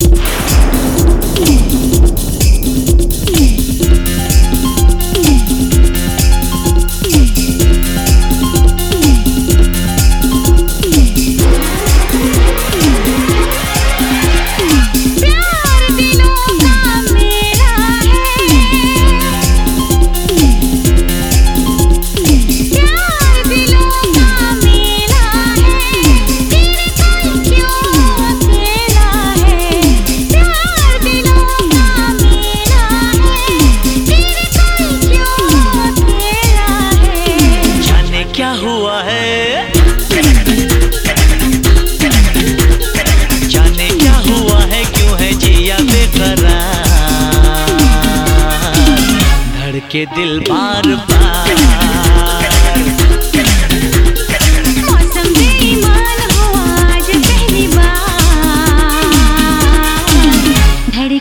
you के दिल बार बार।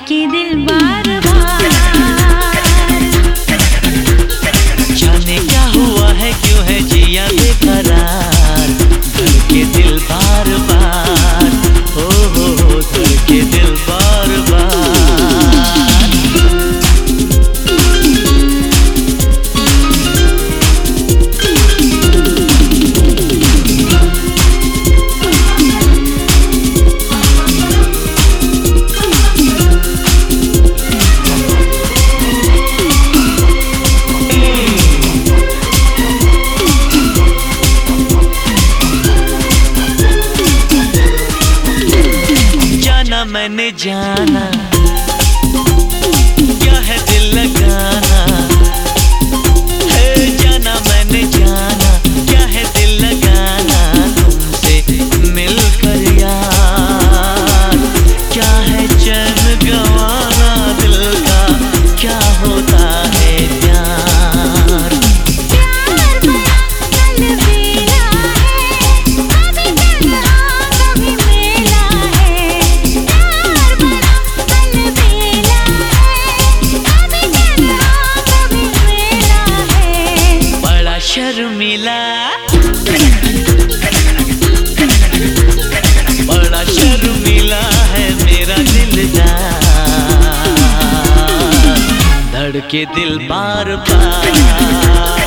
के दिल बार बार। क्या हुआ है क्यों है जिया दिल बार बार। हो दिल मैंने जाना। के दिल बार बार।